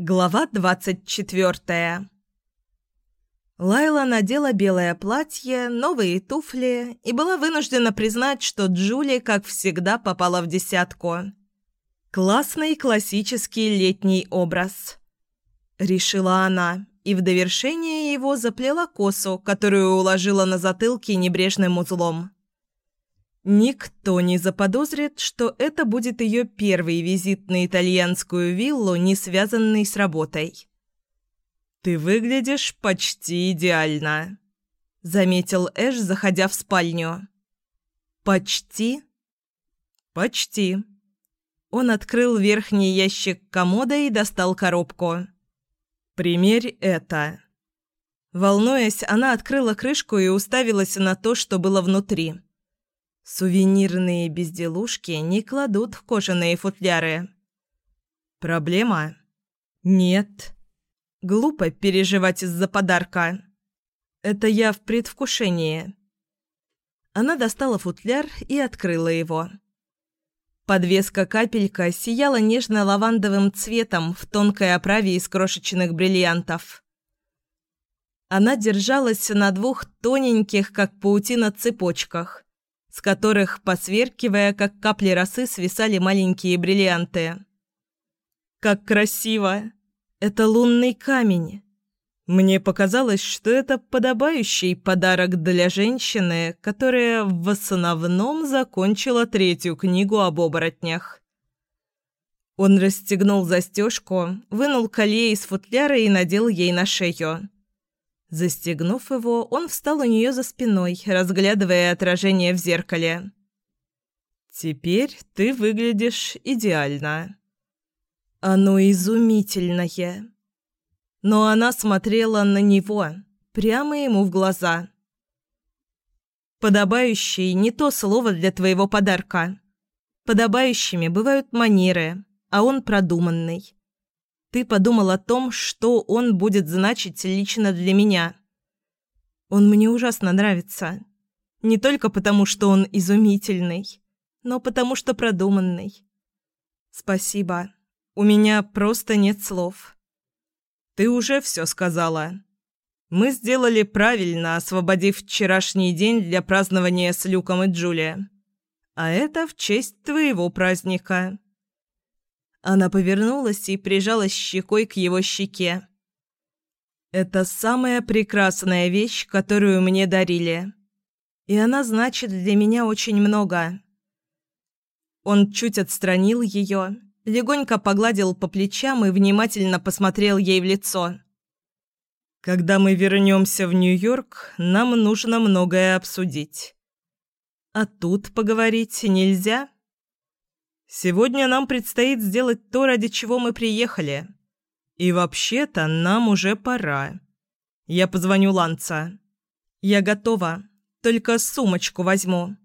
Глава двадцать четвертая Лайла надела белое платье, новые туфли и была вынуждена признать, что Джули, как всегда, попала в десятку. «Классный классический летний образ», — решила она, и в довершение его заплела косу, которую уложила на затылке небрежным узлом. Никто не заподозрит, что это будет ее первый визит на итальянскую виллу, не связанный с работой. «Ты выглядишь почти идеально», — заметил Эш, заходя в спальню. «Почти?» «Почти». Он открыл верхний ящик комода и достал коробку. «Примерь это». Волнуясь, она открыла крышку и уставилась на то, что было внутри. Сувенирные безделушки не кладут в кожаные футляры. Проблема? Нет. Глупо переживать из-за подарка. Это я в предвкушении. Она достала футляр и открыла его. Подвеска-капелька сияла нежно-лавандовым цветом в тонкой оправе из крошечных бриллиантов. Она держалась на двух тоненьких, как паутина, цепочках, с которых, посверкивая, как капли росы, свисали маленькие бриллианты. «Как красиво! Это лунный камень!» Мне показалось, что это подобающий подарок для женщины, которая в основном закончила третью книгу об оборотнях. Он расстегнул застежку, вынул колье из футляра и надел ей на шею. Застегнув его, он встал у нее за спиной, разглядывая отражение в зеркале. «Теперь ты выглядишь идеально». «Оно изумительное». Но она смотрела на него, прямо ему в глаза. «Подобающий – не то слово для твоего подарка. Подобающими бывают манеры, а он продуманный. Ты подумал о том, что он будет значить лично для меня. Он мне ужасно нравится. Не только потому, что он изумительный, но потому, что продуманный. Спасибо. У меня просто нет слов. Ты уже все сказала. Мы сделали правильно, освободив вчерашний день для празднования с Люком и Джулией. А это в честь твоего праздника. Она повернулась и прижалась щекой к его щеке. «Это самая прекрасная вещь, которую мне дарили. И она значит для меня очень много». Он чуть отстранил ее, легонько погладил по плечам и внимательно посмотрел ей в лицо. «Когда мы вернемся в Нью-Йорк, нам нужно многое обсудить. А тут поговорить нельзя?» Сегодня нам предстоит сделать то, ради чего мы приехали. И вообще-то нам уже пора. Я позвоню Ланца. Я готова, только сумочку возьму.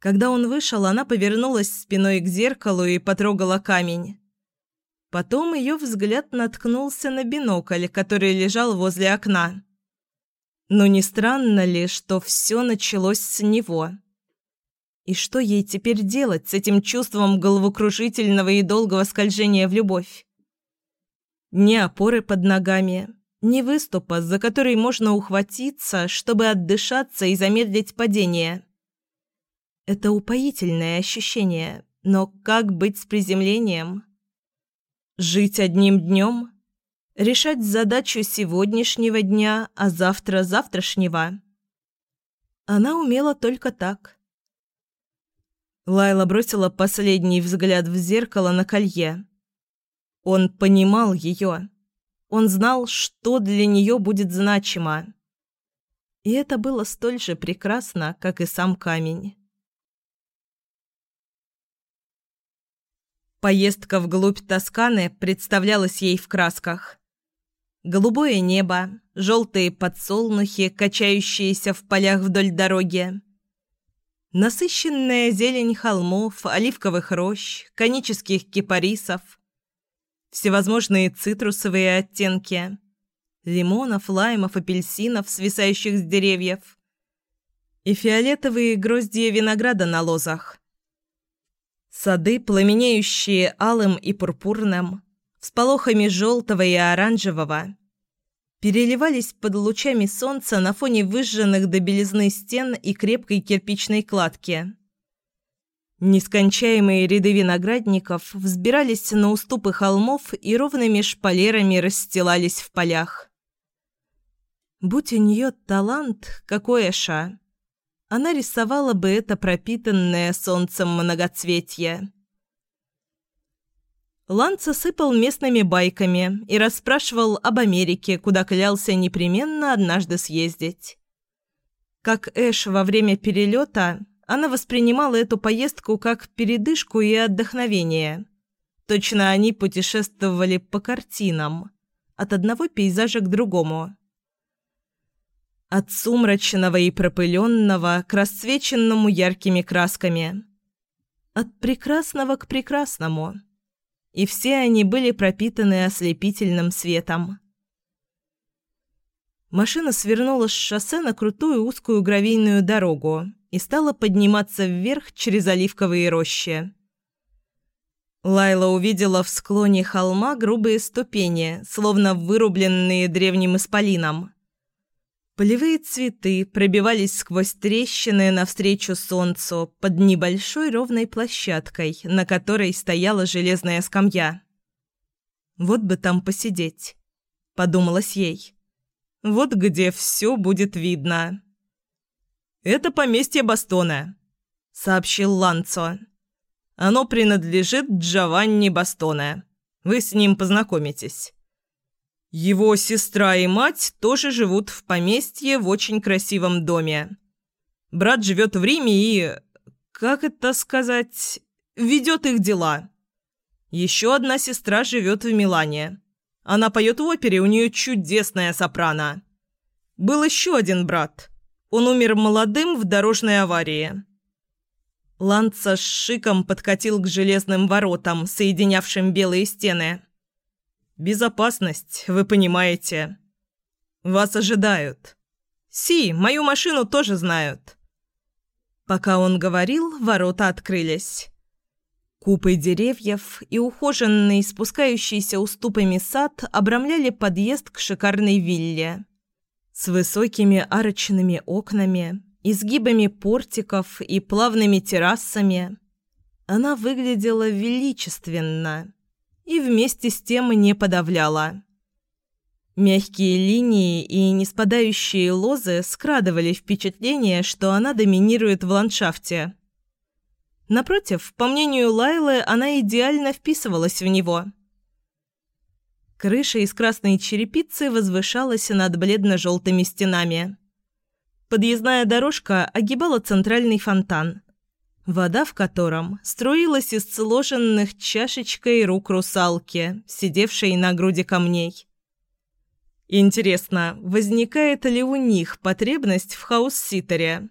Когда он вышел, она повернулась спиной к зеркалу и потрогала камень. Потом ее взгляд наткнулся на бинокль, который лежал возле окна. Но не странно ли, что все началось с него? И что ей теперь делать с этим чувством головокружительного и долгого скольжения в любовь? Ни опоры под ногами, ни выступа, за который можно ухватиться, чтобы отдышаться и замедлить падение. Это упоительное ощущение, но как быть с приземлением? Жить одним днем? Решать задачу сегодняшнего дня, а завтра завтрашнего? Она умела только так – Лайла бросила последний взгляд в зеркало на колье. Он понимал ее. Он знал, что для нее будет значимо. И это было столь же прекрасно, как и сам камень. Поездка вглубь Тосканы представлялась ей в красках. Голубое небо, желтые подсолнухи, качающиеся в полях вдоль дороги, Насыщенная зелень холмов, оливковых рощ, конических кипарисов, всевозможные цитрусовые оттенки, лимонов, лаймов, апельсинов, свисающих с деревьев, и фиолетовые гроздья винограда на лозах. Сады, пламенеющие алым и пурпурным, всполохами желтого и оранжевого, переливались под лучами солнца на фоне выжженных до белизны стен и крепкой кирпичной кладки. Нескончаемые ряды виноградников взбирались на уступы холмов и ровными шпалерами расстилались в полях. Будь у нее талант, какой Эша, она рисовала бы это пропитанное солнцем многоцветье. Ланца сыпал местными байками и расспрашивал об Америке, куда клялся непременно однажды съездить. Как Эш во время перелета, она воспринимала эту поездку как передышку и отдохновение. Точно они путешествовали по картинам, от одного пейзажа к другому. От сумрачного и пропыленного к расцвеченному яркими красками. От прекрасного к прекрасному – и все они были пропитаны ослепительным светом. Машина свернула с шоссе на крутую узкую гравийную дорогу и стала подниматься вверх через оливковые рощи. Лайла увидела в склоне холма грубые ступени, словно вырубленные древним исполином. Полевые цветы пробивались сквозь трещины навстречу солнцу под небольшой ровной площадкой, на которой стояла железная скамья. «Вот бы там посидеть», — подумалось ей. «Вот где все будет видно». «Это поместье Бастона», — сообщил Ланцо. «Оно принадлежит Джованни Бастоне. Вы с ним познакомитесь». Его сестра и мать тоже живут в поместье в очень красивом доме. Брат живет в Риме и, как это сказать, ведет их дела. Еще одна сестра живет в Милане. Она поет в опере, у нее чудесная сопрано. Был еще один брат. Он умер молодым в дорожной аварии. Ланца с шиком подкатил к железным воротам, соединявшим белые стены. Безопасность, вы понимаете. Вас ожидают. Си, мою машину тоже знают. Пока он говорил, ворота открылись. Купы деревьев и ухоженный, спускающийся уступами сад обрамляли подъезд к шикарной вилле. С высокими арочными окнами, изгибами портиков и плавными террасами. Она выглядела величественно и вместе с тем не подавляла. Мягкие линии и неспадающие лозы скрадывали впечатление, что она доминирует в ландшафте. Напротив, по мнению Лайлы, она идеально вписывалась в него. Крыша из красной черепицы возвышалась над бледно-желтыми стенами. Подъездная дорожка огибала центральный фонтан – вода в котором струилась из сложенных чашечкой рук русалки, сидевшей на груди камней. Интересно, возникает ли у них потребность в хаус-ситере?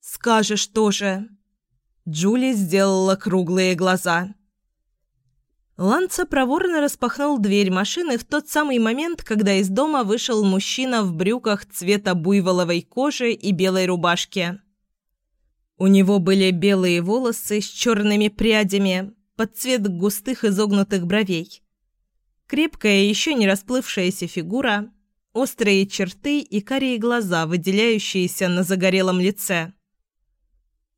«Скажешь тоже». Джули сделала круглые глаза. Ланца проворно распахнул дверь машины в тот самый момент, когда из дома вышел мужчина в брюках цвета буйволовой кожи и белой рубашке. У него были белые волосы с черными прядями под цвет густых изогнутых бровей. Крепкая, еще не расплывшаяся фигура, острые черты и карие глаза, выделяющиеся на загорелом лице.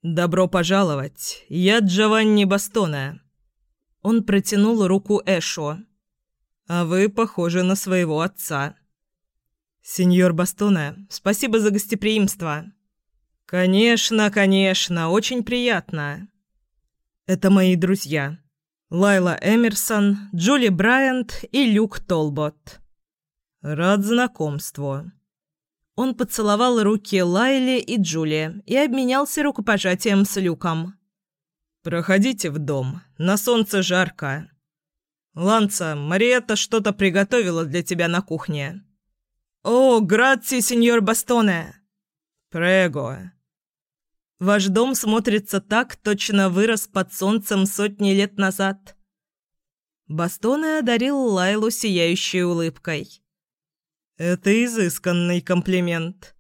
«Добро пожаловать! Я Джованни Бастона!» Он протянул руку Эшу. «А вы похожи на своего отца». «Сеньор Бастона, спасибо за гостеприимство!» «Конечно, конечно, очень приятно. Это мои друзья. Лайла Эмерсон, Джули Брайант и Люк Толбот. Рад знакомству». Он поцеловал руки Лайле и Джули и обменялся рукопожатием с Люком. «Проходите в дом. На солнце жарко. Ланца, Мариетта что-то приготовила для тебя на кухне». «О, граци, сеньор Бастоне!» «Прего!» Ваш дом смотрится так, точно вырос под солнцем сотни лет назад». Бастоне одарил Лайлу сияющей улыбкой. «Это изысканный комплимент.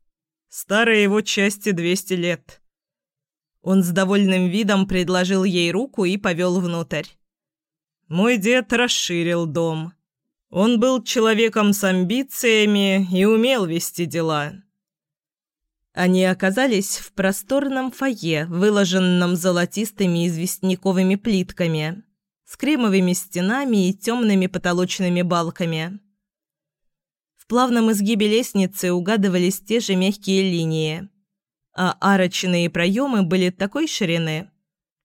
Старой его части двести лет». Он с довольным видом предложил ей руку и повел внутрь. Мой дед расширил дом. Он был человеком с амбициями и умел вести дела. Они оказались в просторном фойе, выложенном золотистыми известняковыми плитками, с кремовыми стенами и темными потолочными балками. В плавном изгибе лестницы угадывались те же мягкие линии, а арочные проемы были такой ширины,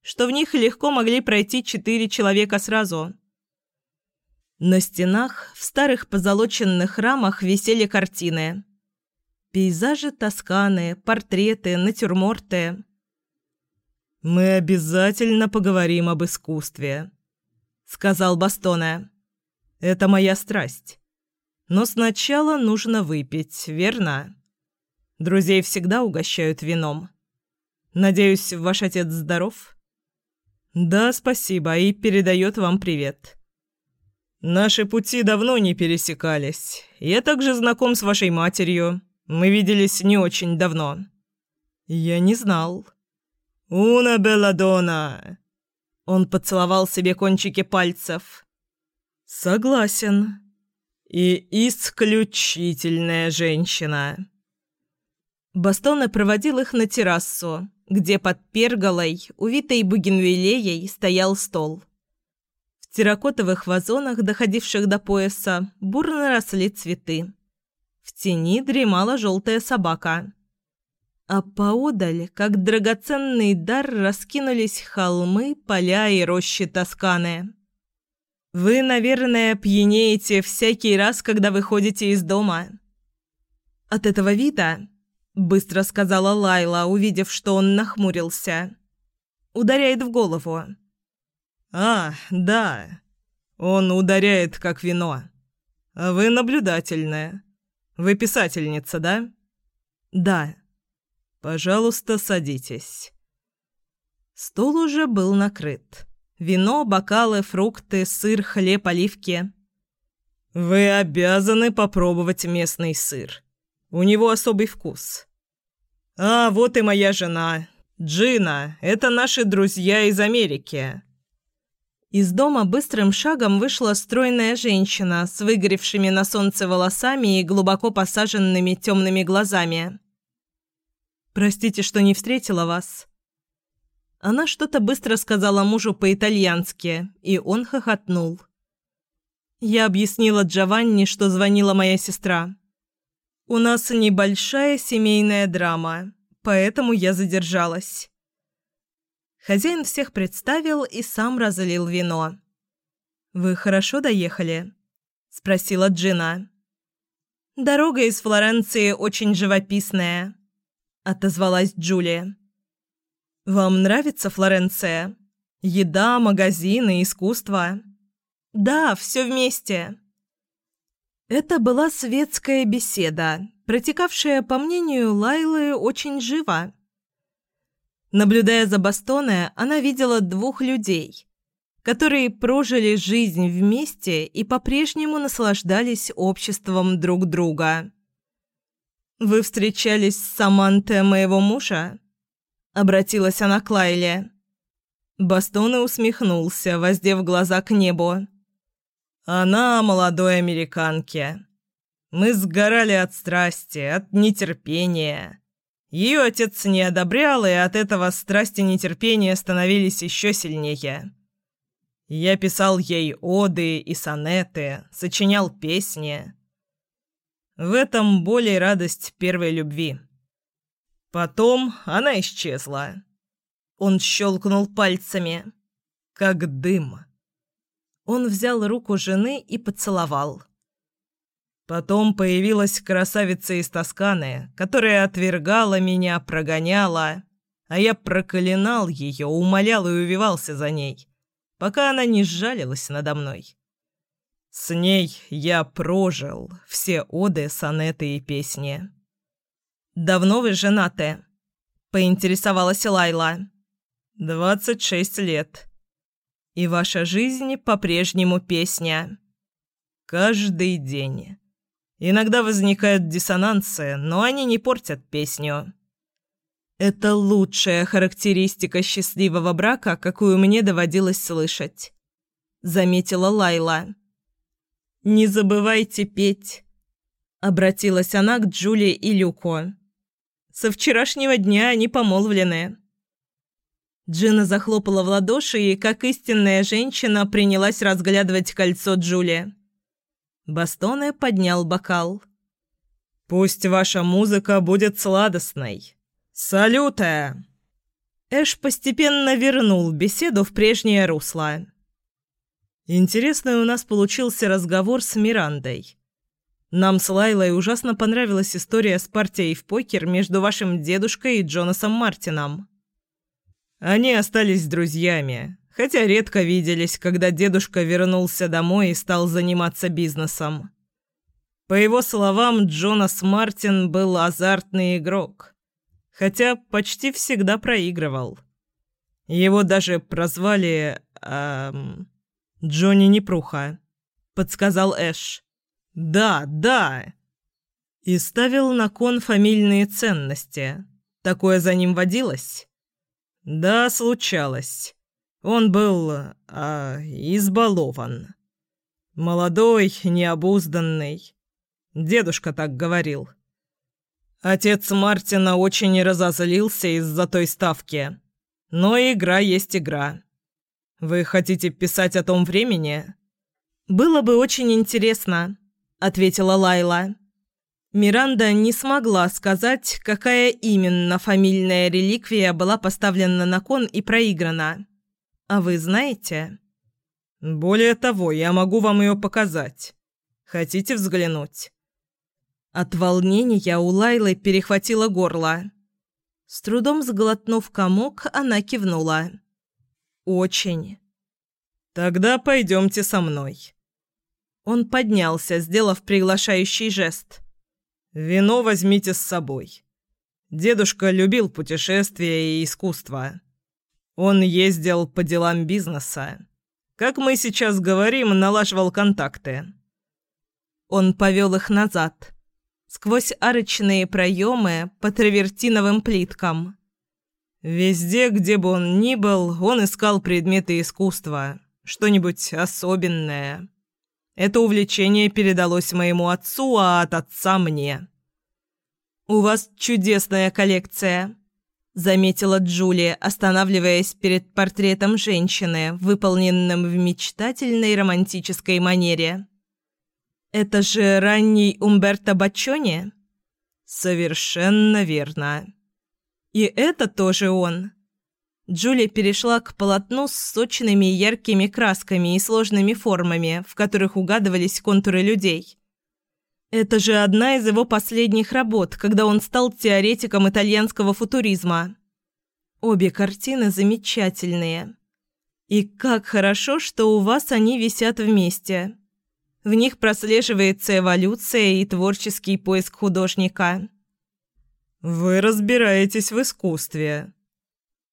что в них легко могли пройти четыре человека сразу. На стенах в старых позолоченных рамах висели картины. Пейзажи Тосканы, портреты, натюрморты. «Мы обязательно поговорим об искусстве», — сказал Бастоне. «Это моя страсть. Но сначала нужно выпить, верно? Друзей всегда угощают вином. Надеюсь, ваш отец здоров?» «Да, спасибо, и передает вам привет». «Наши пути давно не пересекались. Я также знаком с вашей матерью. Мы виделись не очень давно». «Я не знал». «Уна Белладона!» Он поцеловал себе кончики пальцев. «Согласен. И исключительная женщина». Бастоне проводил их на террасу, где под перголой, увитой бугенвилеей, стоял стол. В терракотовых вазонах, доходивших до пояса, бурно росли цветы. В тени дремала желтая собака. А поодаль, как драгоценный дар, раскинулись холмы, поля и рощи Тосканы. «Вы, наверное, пьянеете всякий раз, когда выходите из дома». От этого вида быстро сказала Лайла, увидев, что он нахмурился. Ударяет в голову. А, да. Он ударяет как вино. А вы наблюдательная. Вы писательница, да? Да. Пожалуйста, садитесь. Стол уже был накрыт. Вино, бокалы, фрукты, сыр, хлеб, оливки. Вы обязаны попробовать местный сыр. У него особый вкус. А вот и моя жена. Джина. Это наши друзья из Америки. Из дома быстрым шагом вышла стройная женщина с выгоревшими на солнце волосами и глубоко посаженными темными глазами. «Простите, что не встретила вас». Она что-то быстро сказала мужу по-итальянски, и он хохотнул. Я объяснила Джованни, что звонила моя сестра. «У нас небольшая семейная драма, поэтому я задержалась». Хозяин всех представил и сам разлил вино. «Вы хорошо доехали?» – спросила Джина. «Дорога из Флоренции очень живописная», – отозвалась Джулия. «Вам нравится Флоренция? Еда, магазины, искусство?» «Да, все вместе». Это была светская беседа, протекавшая, по мнению Лайлы, очень живо. Наблюдая за Бастоне, она видела двух людей, которые прожили жизнь вместе и по-прежнему наслаждались обществом друг друга. «Вы встречались с Самантой моего мужа?» – обратилась она к Лайле. Бастоне усмехнулся, воздев глаза к небу. Она молодой американке. Мы сгорали от страсти, от нетерпения. Ее отец не одобрял, и от этого страсти нетерпения становились еще сильнее. Я писал ей оды и сонеты, сочинял песни. В этом более радость первой любви. Потом она исчезла. Он щелкнул пальцами, как дым. Он взял руку жены и поцеловал. Потом появилась красавица из Тосканы, которая отвергала меня, прогоняла, а я проклинал ее, умолял и увивался за ней, пока она не сжалилась надо мной. С ней я прожил все оды, сонеты и песни. «Давно вы женаты?» — поинтересовалась Лайла. «Двадцать шесть лет». И ваша жизнь по-прежнему песня. Каждый день. Иногда возникают диссонансы, но они не портят песню. Это лучшая характеристика счастливого брака, какую мне доводилось слышать. заметила Лайла. «Не забывайте петь», — обратилась она к Джулии и Люку. «Со вчерашнего дня они помолвлены». Джина захлопала в ладоши и, как истинная женщина, принялась разглядывать кольцо Джули. Бастоне поднял бокал. «Пусть ваша музыка будет сладостной. Салюте!» Эш постепенно вернул беседу в прежнее русло. Интересный у нас получился разговор с Мирандой. Нам с Лайлой ужасно понравилась история с партией в покер между вашим дедушкой и Джонасом Мартином. Они остались друзьями, хотя редко виделись, когда дедушка вернулся домой и стал заниматься бизнесом. По его словам, Джонас Мартин был азартный игрок, хотя почти всегда проигрывал. Его даже прозвали... Эм, «Джонни Непруха», — подсказал Эш. «Да, да!» И ставил на кон фамильные ценности. Такое за ним водилось? Да, случалось. Он был... А, избалован. Молодой, необузданный. Дедушка так говорил. Отец Мартина очень разозлился из-за той ставки. Но игра есть игра. Вы хотите писать о том времени? Было бы очень интересно, ответила Лайла. Миранда не смогла сказать, какая именно фамильная реликвия была поставлена на кон и проиграна. А вы знаете? Более того, я могу вам ее показать. Хотите взглянуть? От волнения у Лайлы перехватило горло. С трудом сглотнув комок, она кивнула. «Очень». «Тогда пойдемте со мной». Он поднялся, сделав приглашающий жест. «Вино возьмите с собой. Дедушка любил путешествия и искусство. Он ездил по делам бизнеса. Как мы сейчас говорим, налаживал контакты». Он повел их назад, сквозь арочные проемы по травертиновым плиткам. Везде, где бы он ни был, он искал предметы искусства, что-нибудь особенное. Это увлечение передалось моему отцу, а от отца мне. «У вас чудесная коллекция», — заметила Джулия, останавливаясь перед портретом женщины, выполненным в мечтательной романтической манере. «Это же ранний Умберто Баччони?» «Совершенно верно». И это тоже он. Джулия перешла к полотну с сочными яркими красками и сложными формами, в которых угадывались контуры людей. Это же одна из его последних работ, когда он стал теоретиком итальянского футуризма. Обе картины замечательные. И как хорошо, что у вас они висят вместе. В них прослеживается эволюция и творческий поиск художника. «Вы разбираетесь в искусстве».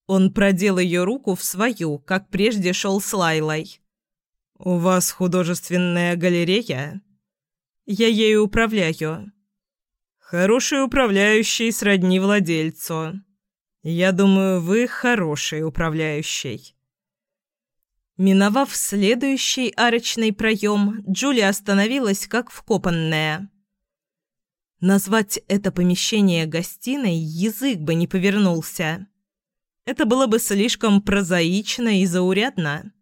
Он продел ее руку в свою, как прежде шел с Лайлой. «У вас художественная галерея?» «Я ею управляю». «Хороший управляющий сродни владельцу. Я думаю, вы хороший управляющий». Миновав следующий арочный проем, Джулия остановилась как вкопанная. Назвать это помещение гостиной язык бы не повернулся. Это было бы слишком прозаично и заурядно.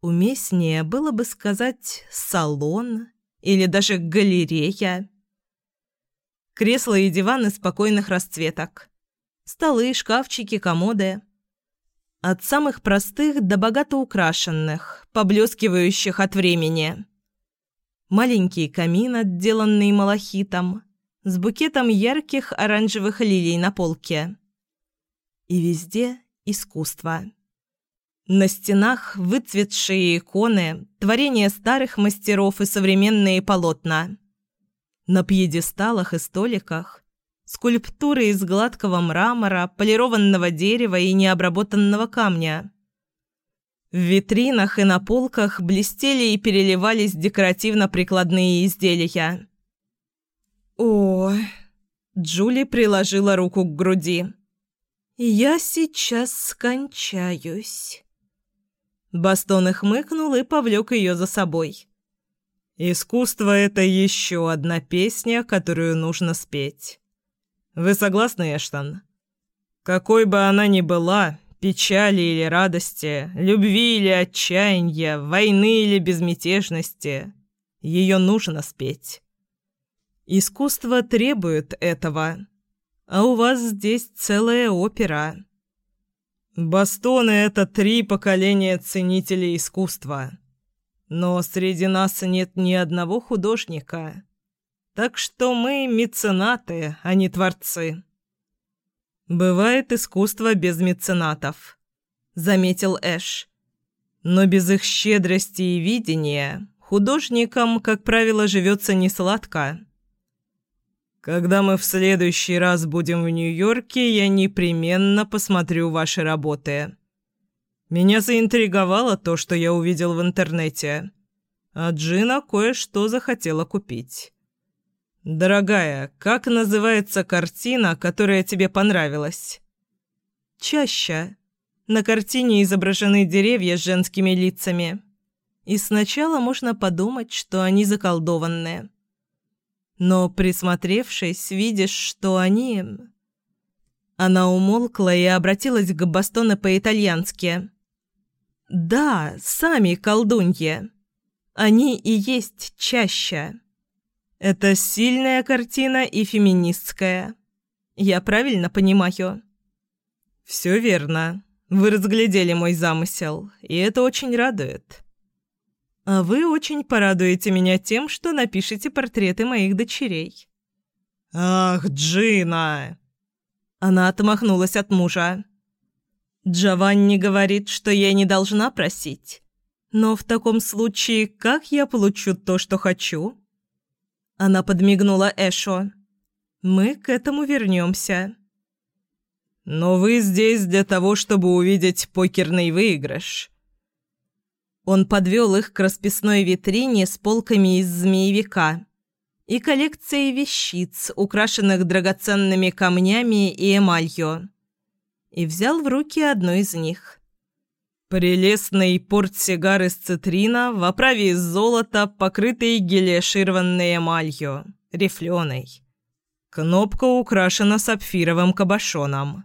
Уместнее было бы сказать «салон» или даже «галерея». Кресла и диваны спокойных расцветок. Столы, шкафчики, комоды. От самых простых до богато украшенных, поблескивающих от времени маленький камин, отделанный малахитом, с букетом ярких оранжевых лилий на полке. И везде искусство. На стенах выцветшие иконы, творения старых мастеров и современные полотна. На пьедесталах и столиках скульптуры из гладкого мрамора, полированного дерева и необработанного камня. В витринах и на полках блестели и переливались декоративно-прикладные изделия. «О!» – Джули приложила руку к груди. «Я сейчас скончаюсь». Бастон хмыкнул и повлек ее за собой. «Искусство — это еще одна песня, которую нужно спеть. Вы согласны, Эштон? Какой бы она ни была, печали или радости, любви или отчаяния, войны или безмятежности, ее нужно спеть. Искусство требует этого, а у вас здесь целая опера». Бастоны — это три поколения ценителей искусства. Но среди нас нет ни одного художника. Так что мы меценаты, а не творцы. Бывает искусство без меценатов, заметил Эш. Но без их щедрости и видения художникам, как правило, живется несладко. Когда мы в следующий раз будем в Нью-Йорке, я непременно посмотрю ваши работы. Меня заинтриговало то, что я увидел в интернете. А Джина кое-что захотела купить. Дорогая, как называется картина, которая тебе понравилась? Чаще. На картине изображены деревья с женскими лицами. И сначала можно подумать, что они заколдованные но, присмотревшись, видишь, что они...» Она умолкла и обратилась к Бастоне по-итальянски. «Да, сами колдуньи. Они и есть чаще. Это сильная картина и феминистская. Я правильно понимаю?» «Все верно. Вы разглядели мой замысел, и это очень радует». А вы очень порадуете меня тем, что напишете портреты моих дочерей». «Ах, Джина!» Она отмахнулась от мужа. «Джованни говорит, что я не должна просить. Но в таком случае как я получу то, что хочу?» Она подмигнула Эшо. «Мы к этому вернемся». «Но вы здесь для того, чтобы увидеть покерный выигрыш. Он подвел их к расписной витрине с полками из змеевика и коллекцией вещиц, украшенных драгоценными камнями и эмалью, и взял в руки одну из них. Прелестный портсигар из цитрина в оправе из золота, покрытый гелиошированной эмалью, рифленой. Кнопка украшена сапфировым кабошоном.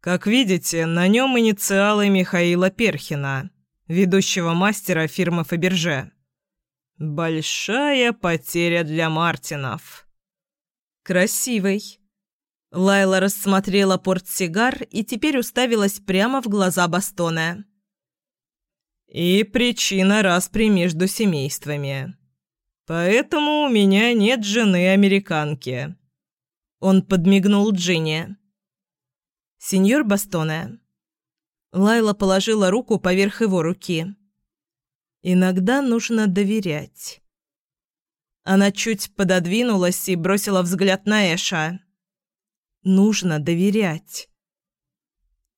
Как видите, на нем инициалы Михаила Перхина – ведущего мастера фирмы Фаберже. Большая потеря для Мартинов. Красивый. Лайла рассмотрела портсигар и теперь уставилась прямо в глаза Бастона. И причина распри между семействами. Поэтому у меня нет жены-американки. Он подмигнул Джинни. «Сеньор Бастоне, Лайла положила руку поверх его руки. «Иногда нужно доверять». Она чуть пододвинулась и бросила взгляд на Эша. «Нужно доверять».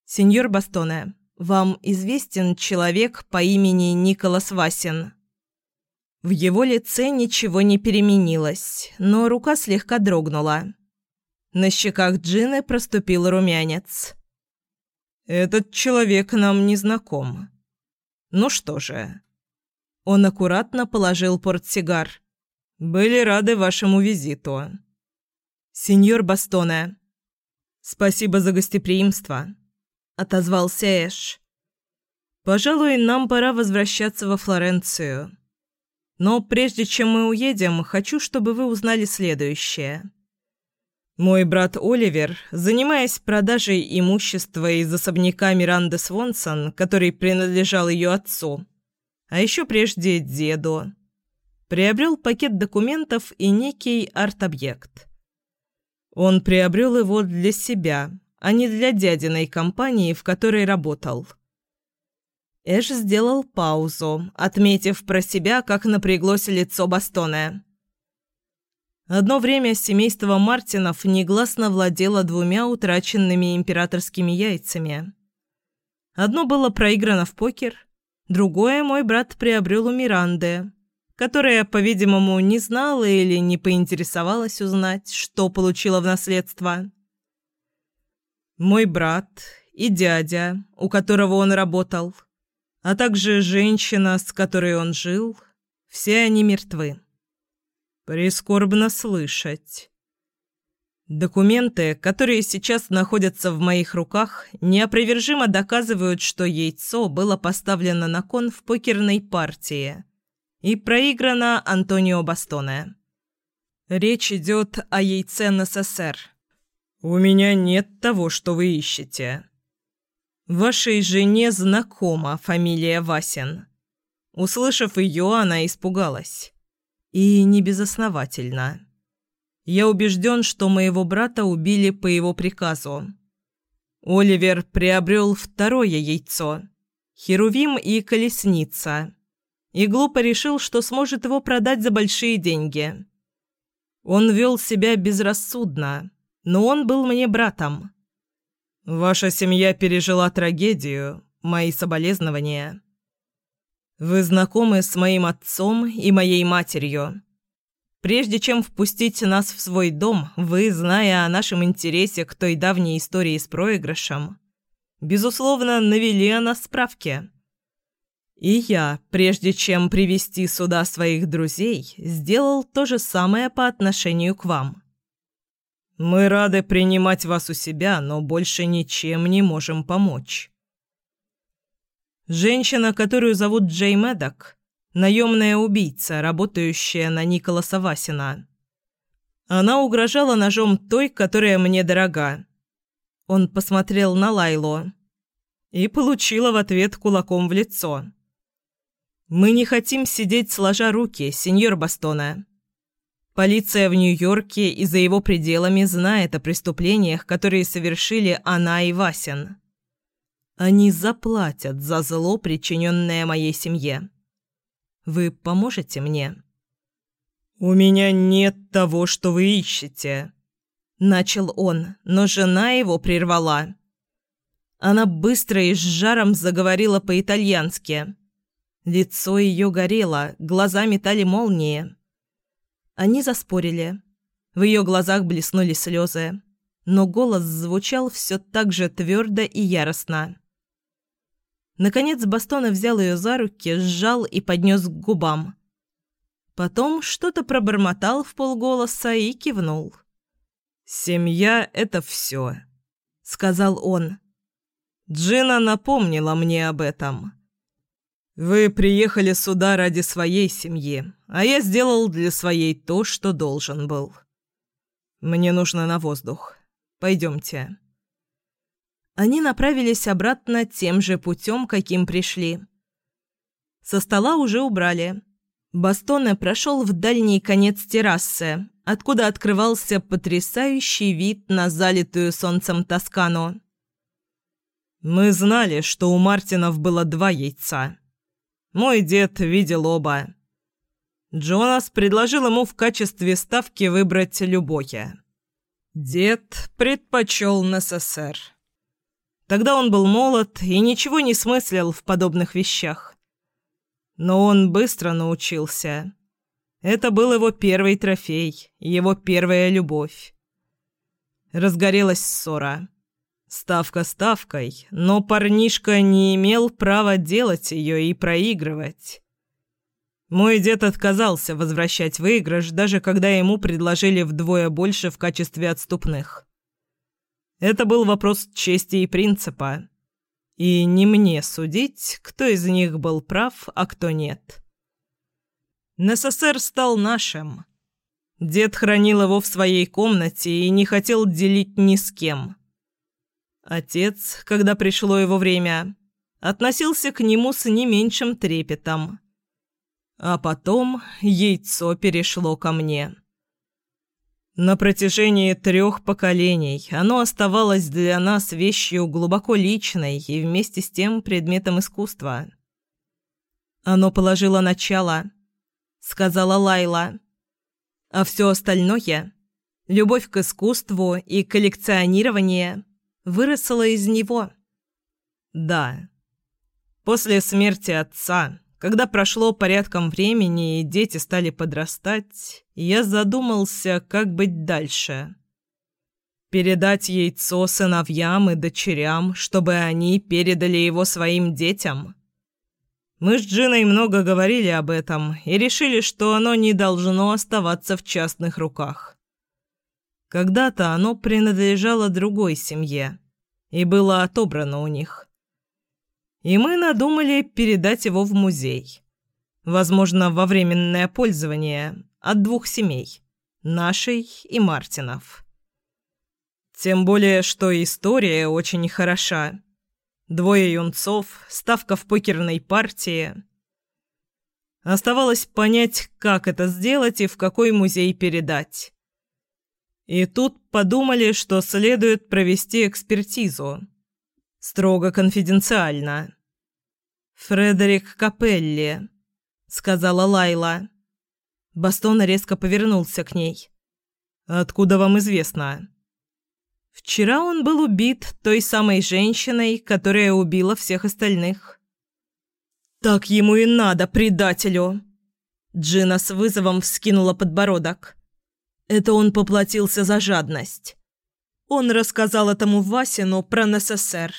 «Сеньор Бастоне, вам известен человек по имени Николас Васин?» В его лице ничего не переменилось, но рука слегка дрогнула. На щеках Джины проступил румянец. Этот человек нам не знаком. Ну что же. Он аккуратно положил портсигар. Были рады вашему визиту. Сеньор Бастоне. Спасибо за гостеприимство, отозвался Эш. Пожалуй, нам пора возвращаться во Флоренцию. Но прежде чем мы уедем, хочу, чтобы вы узнали следующее. Мой брат Оливер, занимаясь продажей имущества из особняка Миранды Свонсон, который принадлежал ее отцу, а еще прежде деду, приобрел пакет документов и некий арт-объект. Он приобрел его для себя, а не для дядиной компании, в которой работал. Эш сделал паузу, отметив про себя, как напряглось лицо Бастона. Одно время семейство Мартинов негласно владело двумя утраченными императорскими яйцами. Одно было проиграно в покер, другое мой брат приобрел у Миранды, которая, по-видимому, не знала или не поинтересовалась узнать, что получила в наследство. Мой брат и дядя, у которого он работал, а также женщина, с которой он жил, все они мертвы. Прискорбно слышать. Документы, которые сейчас находятся в моих руках, неопровержимо доказывают, что яйцо было поставлено на кон в покерной партии и проиграно Антонио Бастоне. Речь идет о яйце НССР. «У меня нет того, что вы ищете». Вашей жене знакома фамилия Васин. Услышав ее, она испугалась. И не безосновательно. Я убежден, что моего брата убили по его приказу. Оливер приобрел второе яйцо – Херувим и Колесница. И глупо решил, что сможет его продать за большие деньги. Он вел себя безрассудно, но он был мне братом. Ваша семья пережила трагедию, мои соболезнования. Вы знакомы с моим отцом и моей матерью. Прежде чем впустить нас в свой дом, вы, зная о нашем интересе к той давней истории с проигрышем, безусловно, навели о нас справки. И я, прежде чем привести сюда своих друзей, сделал то же самое по отношению к вам. Мы рады принимать вас у себя, но больше ничем не можем помочь. Женщина, которую зовут Джей Медок, наемная убийца, работающая на Николаса Васина. Она угрожала ножом той, которая мне дорога. Он посмотрел на Лайло и получила в ответ кулаком в лицо. «Мы не хотим сидеть сложа руки, сеньор Бастона. Полиция в Нью-Йорке и за его пределами знает о преступлениях, которые совершили она и Васин. Они заплатят за зло, причиненное моей семье». Вы поможете мне?» «У меня нет того, что вы ищете», — начал он, но жена его прервала. Она быстро и с жаром заговорила по-итальянски. Лицо ее горело, глаза метали молнии. Они заспорили. В ее глазах блеснули слезы, но голос звучал все так же твердо и яростно. Наконец Бастона взял ее за руки, сжал и поднес к губам. Потом что-то пробормотал в полголоса и кивнул. «Семья — это все», — сказал он. «Джина напомнила мне об этом. Вы приехали сюда ради своей семьи, а я сделал для своей то, что должен был. Мне нужно на воздух. Пойдемте» они направились обратно тем же путем, каким пришли. Со стола уже убрали. Бастоне прошел в дальний конец террасы, откуда открывался потрясающий вид на залитую солнцем Тоскану. «Мы знали, что у Мартинов было два яйца. Мой дед видел оба. Джонас предложил ему в качестве ставки выбрать любое. Дед предпочел НССР». Тогда он был молод и ничего не смыслил в подобных вещах. Но он быстро научился. Это был его первый трофей, его первая любовь. Разгорелась ссора. Ставка ставкой, но парнишка не имел права делать ее и проигрывать. Мой дед отказался возвращать выигрыш, даже когда ему предложили вдвое больше в качестве отступных. Это был вопрос чести и принципа. И не мне судить, кто из них был прав, а кто нет. НССР стал нашим. Дед хранил его в своей комнате и не хотел делить ни с кем. Отец, когда пришло его время, относился к нему с не меньшим трепетом. А потом яйцо перешло ко мне. На протяжении трех поколений оно оставалось для нас вещью глубоко личной и вместе с тем предметом искусства. «Оно положило начало», — сказала Лайла. «А все остальное — любовь к искусству и коллекционирование — выросло из него». «Да. После смерти отца когда прошло порядком времени и дети стали подрастать, я задумался, как быть дальше. Передать яйцо сыновьям и дочерям, чтобы они передали его своим детям? Мы с Джиной много говорили об этом и решили, что оно не должно оставаться в частных руках. Когда-то оно принадлежало другой семье и было отобрано у них. И мы надумали передать его в музей. Возможно, во временное пользование от двух семей – нашей и Мартинов. Тем более, что история очень хороша. Двое юнцов, ставка в покерной партии. Оставалось понять, как это сделать и в какой музей передать. И тут подумали, что следует провести экспертизу. Строго конфиденциально. «Фредерик Капелли», — сказала Лайла. Бастон резко повернулся к ней. «Откуда вам известно?» Вчера он был убит той самой женщиной, которая убила всех остальных. «Так ему и надо, предателю!» Джина с вызовом вскинула подбородок. Это он поплатился за жадность. Он рассказал этому Васину про НССР.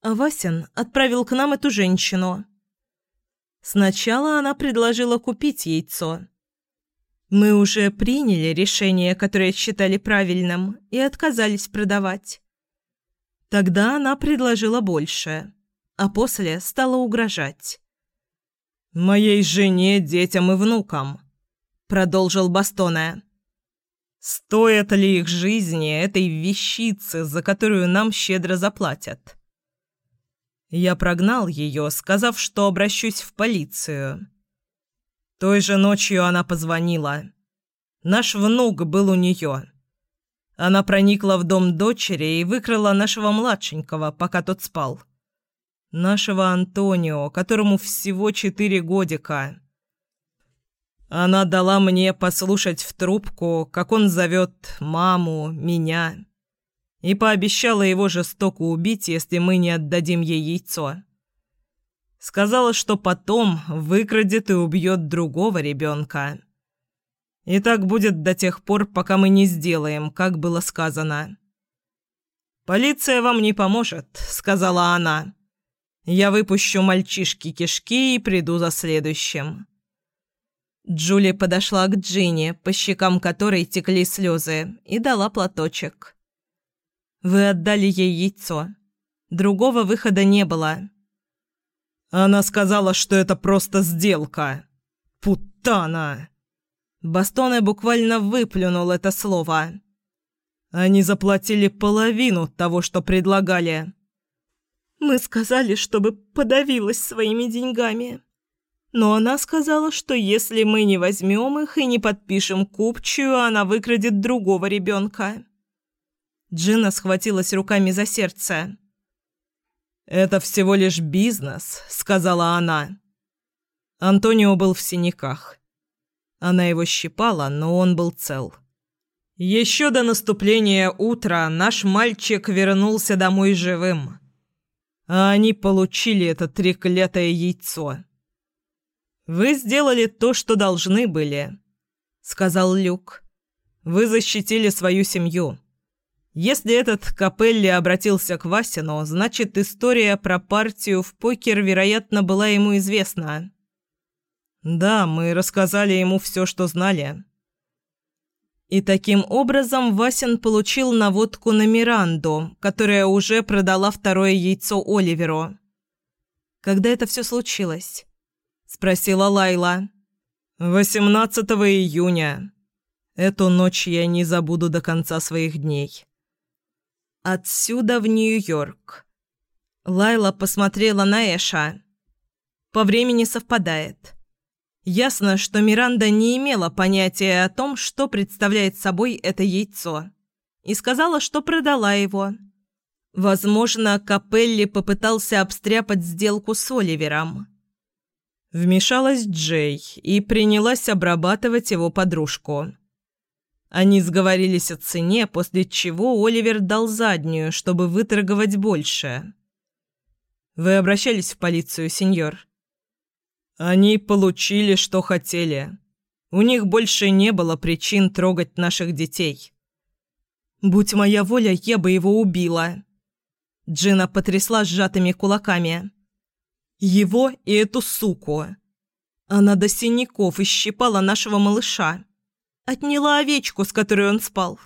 А Васин отправил к нам эту женщину. Сначала она предложила купить яйцо. Мы уже приняли решение, которое считали правильным, и отказались продавать. Тогда она предложила больше, а после стала угрожать. «Моей жене, детям и внукам», — продолжил Бастоне. «Стоят ли их жизни этой вещицы, за которую нам щедро заплатят?» Я прогнал ее, сказав, что обращусь в полицию. Той же ночью она позвонила. Наш внук был у нее. Она проникла в дом дочери и выкрала нашего младшенького, пока тот спал. Нашего Антонио, которому всего четыре годика. Она дала мне послушать в трубку, как он зовет маму, меня, и пообещала его жестоко убить, если мы не отдадим ей яйцо. Сказала, что потом выкрадет и убьет другого ребенка. И так будет до тех пор, пока мы не сделаем, как было сказано. «Полиция вам не поможет», — сказала она. «Я выпущу мальчишки кишки и приду за следующим». Джули подошла к Джинни, по щекам которой текли слезы, и дала платочек. «Вы отдали ей яйцо. Другого выхода не было». Она сказала, что это просто сделка. Путана. Бастоне буквально выплюнул это слово. Они заплатили половину того, что предлагали. Мы сказали, чтобы подавилась своими деньгами. Но она сказала, что если мы не возьмем их и не подпишем купчую, она выкрадет другого ребенка. Джина схватилась руками за сердце. «Это всего лишь бизнес», — сказала она. Антонио был в синяках. Она его щипала, но он был цел. Еще до наступления утра наш мальчик вернулся домой живым. А они получили это треклятое яйцо. «Вы сделали то, что должны были», — сказал Люк. «Вы защитили свою семью. Если этот Капелли обратился к Васину, значит, история про партию в покер, вероятно, была ему известна. Да, мы рассказали ему все, что знали. И таким образом Васин получил наводку на Миранду, которая уже продала второе яйцо Оливеру. «Когда это все случилось?» – спросила Лайла. «18 июня. Эту ночь я не забуду до конца своих дней». Отсюда в Нью-Йорк. Лайла посмотрела на Эша. По времени совпадает. Ясно, что Миранда не имела понятия о том, что представляет собой это яйцо, и сказала, что продала его. Возможно, Капелли попытался обстряпать сделку с Оливером. Вмешалась Джей и принялась обрабатывать его подружку. Они сговорились о цене, после чего Оливер дал заднюю, чтобы выторговать больше. «Вы обращались в полицию, сеньор?» «Они получили, что хотели. У них больше не было причин трогать наших детей». «Будь моя воля, я бы его убила». Джина потрясла сжатыми кулаками. Его и эту суку. Она до синяков исщипала нашего малыша. Отняла овечку, с которой он спал.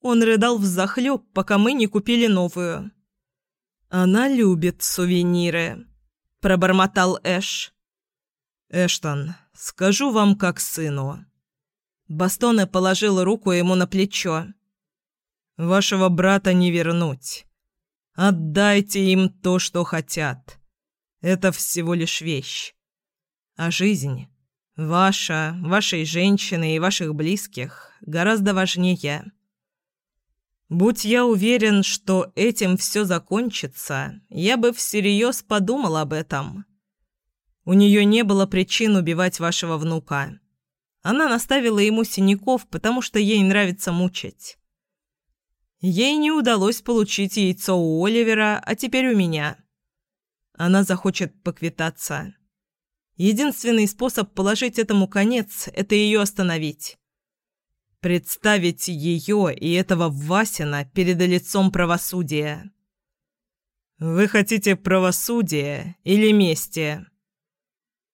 Он рыдал взахлёб, пока мы не купили новую. «Она любит сувениры», — пробормотал Эш. «Эштон, скажу вам как сыну». Бастоне положил руку ему на плечо. «Вашего брата не вернуть. Отдайте им то, что хотят. Это всего лишь вещь. А жизнь, ваша, вашей женщины и ваших близких, гораздо важнее». Будь я уверен, что этим все закончится, я бы всерьез подумал об этом. У нее не было причин убивать вашего внука. Она наставила ему синяков, потому что ей нравится мучить. Ей не удалось получить яйцо у Оливера, а теперь у меня. Она захочет поквитаться. Единственный способ положить этому конец – это ее остановить. Представить ее и этого Васина перед лицом правосудия. Вы хотите правосудия или мести?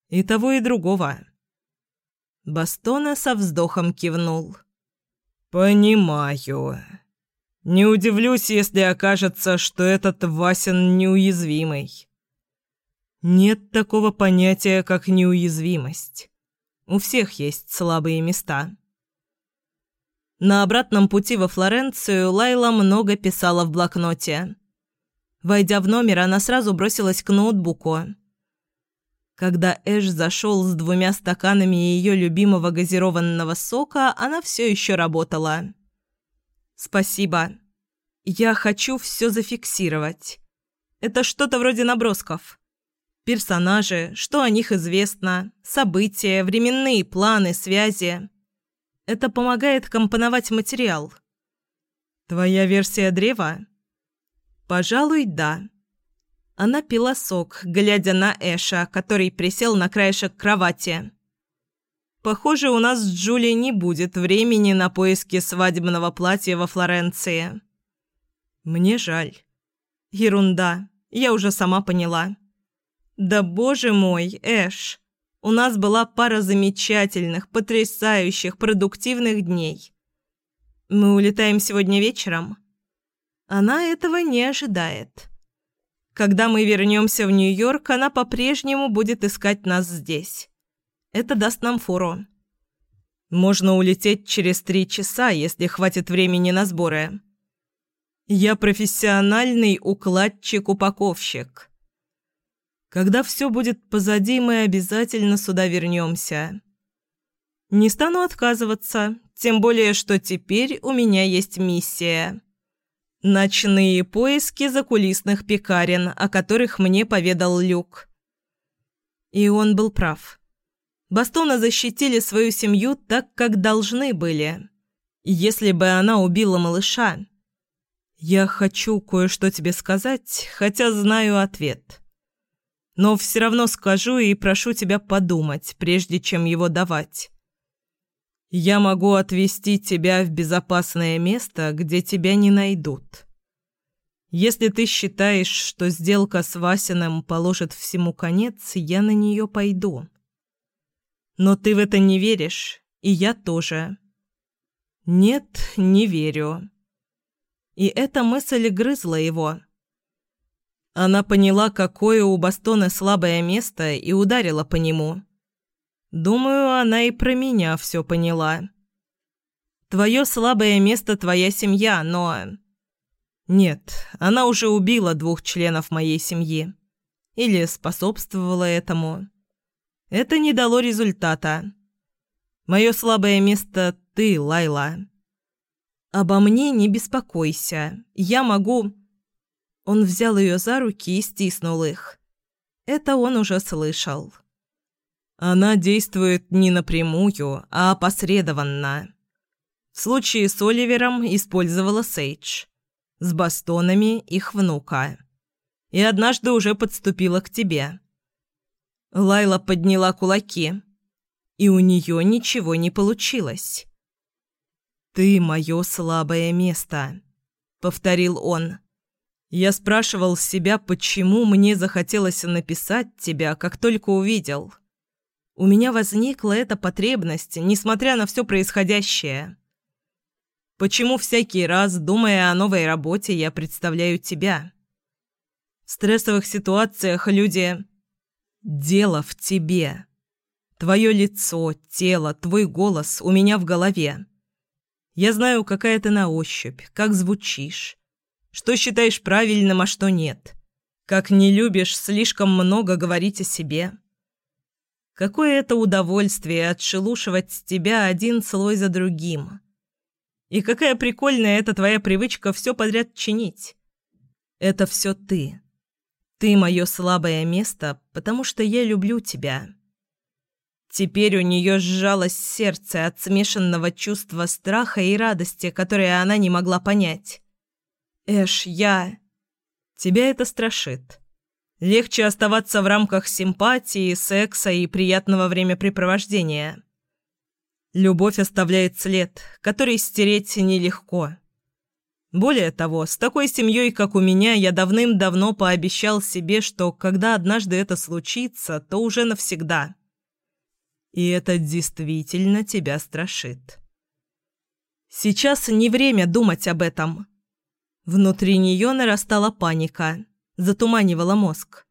И того, и другого. Бастона со вздохом кивнул. «Понимаю. Не удивлюсь, если окажется, что этот Васин неуязвимый». Нет такого понятия, как неуязвимость. У всех есть слабые места. На обратном пути во Флоренцию Лайла много писала в блокноте. Войдя в номер, она сразу бросилась к ноутбуку. Когда Эш зашел с двумя стаканами ее любимого газированного сока, она все еще работала. «Спасибо. Я хочу все зафиксировать. Это что-то вроде набросков. Персонажи, что о них известно, события, временные планы, связи. Это помогает компоновать материал. Твоя версия древа? Пожалуй, да. Она пила сок, глядя на Эша, который присел на краешек кровати. Похоже, у нас с Джули не будет времени на поиски свадебного платья во Флоренции. Мне жаль. Ерунда. Я уже сама поняла. Да боже мой, Эш. У нас была пара замечательных, потрясающих, продуктивных дней. Мы улетаем сегодня вечером. Она этого не ожидает. Когда мы вернемся в Нью-Йорк, она по-прежнему будет искать нас здесь. Это даст нам фору. Можно улететь через три часа, если хватит времени на сборы. Я профессиональный укладчик-упаковщик. Когда все будет позади, мы обязательно сюда вернемся. Не стану отказываться, тем более, что теперь у меня есть миссия. Ночные поиски закулисных пекарен, о которых мне поведал Люк. И он был прав. Бастона защитили свою семью так, как должны были. Если бы она убила малыша... Я хочу кое-что тебе сказать, хотя знаю ответ. Но все равно скажу и прошу тебя подумать, прежде чем его давать. Я могу отвезти тебя в безопасное место, где тебя не найдут. Если ты считаешь, что сделка с Васиным положит всему конец, я на нее пойду. Но ты в это не веришь, и я тоже. Нет, не верю. И эта мысль грызла его. Она поняла, какое у Бастона слабое место, и ударила по нему. Думаю, она и про меня все поняла. Твое слабое место – твоя семья, но... Нет, она уже убила двух членов моей семьи. Или способствовала этому. Это не дало результата. Мое слабое место – ты, Лайла. Обо мне не беспокойся. Я могу... Он взял ее за руки и стиснул их. Это он уже слышал. Она действует не напрямую, а опосредованно. В случае с Оливером использовала Сейдж. С бастонами их внука. И однажды уже подступила к тебе. Лайла подняла кулаки, и у нее ничего не получилось. «Ты мое слабое место», — повторил он. Я спрашивал себя, почему мне захотелось написать тебя, как только увидел. У меня возникла эта потребность, несмотря на все происходящее. Почему всякий раз, думая о новой работе, я представляю тебя? В стрессовых ситуациях люди... Дело в тебе. Твое лицо, тело, твой голос у меня в голове. Я знаю, какая ты на ощупь, как звучишь, что считаешь правильным, а что нет. Как не любишь слишком много говорить о себе. Какое это удовольствие отшелушивать с тебя один слой за другим. И какая прикольная эта твоя привычка все подряд чинить. Это все ты. Ты мое слабое место, потому что я люблю тебя. Теперь у нее сжалось сердце от смешанного чувства страха и радости, которые она не могла понять. «Эш, я...» «Тебя это страшит. Легче оставаться в рамках симпатии, секса и приятного времяпрепровождения. Любовь оставляет след, который стереть нелегко. Более того, с такой семьей, как у меня, я давным-давно пообещал себе, что когда однажды это случится, то уже навсегда». И это действительно тебя страшит. Сейчас не время думать об этом. Внутри нее нарастала паника, затуманивала мозг.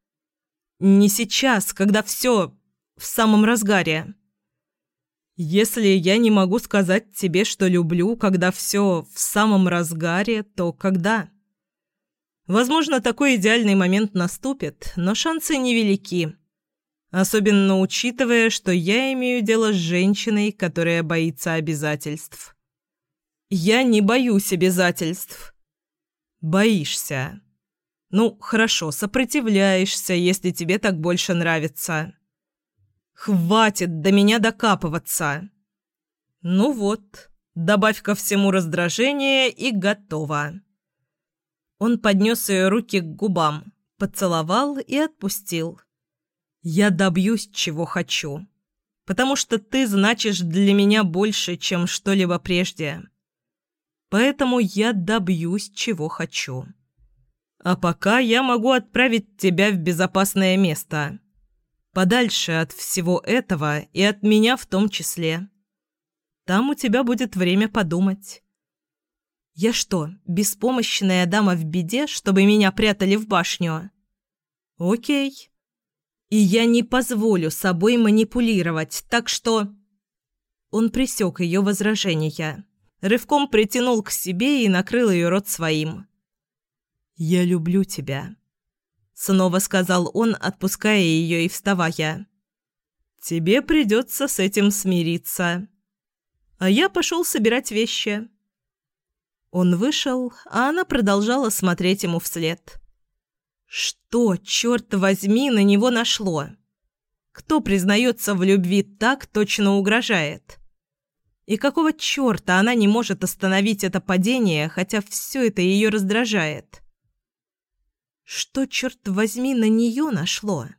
Не сейчас, когда все в самом разгаре. Если я не могу сказать тебе, что люблю, когда все в самом разгаре, то когда? Возможно, такой идеальный момент наступит, но шансы невелики. Особенно учитывая, что я имею дело с женщиной, которая боится обязательств. Я не боюсь обязательств. Боишься. Ну, хорошо, сопротивляешься, если тебе так больше нравится. Хватит до меня докапываться. Ну вот, добавь ко всему раздражение и готово. Он поднес ее руки к губам, поцеловал и отпустил. Я добьюсь, чего хочу. Потому что ты значишь для меня больше, чем что-либо прежде. Поэтому я добьюсь, чего хочу. А пока я могу отправить тебя в безопасное место. Подальше от всего этого и от меня в том числе. Там у тебя будет время подумать. Я что, беспомощная дама в беде, чтобы меня прятали в башню? Окей. И я не позволю собой манипулировать, так что...» Он пресек ее возражения, рывком притянул к себе и накрыл ее рот своим. «Я люблю тебя», — снова сказал он, отпуская ее и вставая. «Тебе придется с этим смириться». А я пошел собирать вещи. Он вышел, а она продолжала смотреть ему вслед. Что, черт возьми, на него нашло? Кто признается в любви так точно угрожает? И какого черта она не может остановить это падение, хотя все это ее раздражает? Что, черт возьми, на нее нашло?»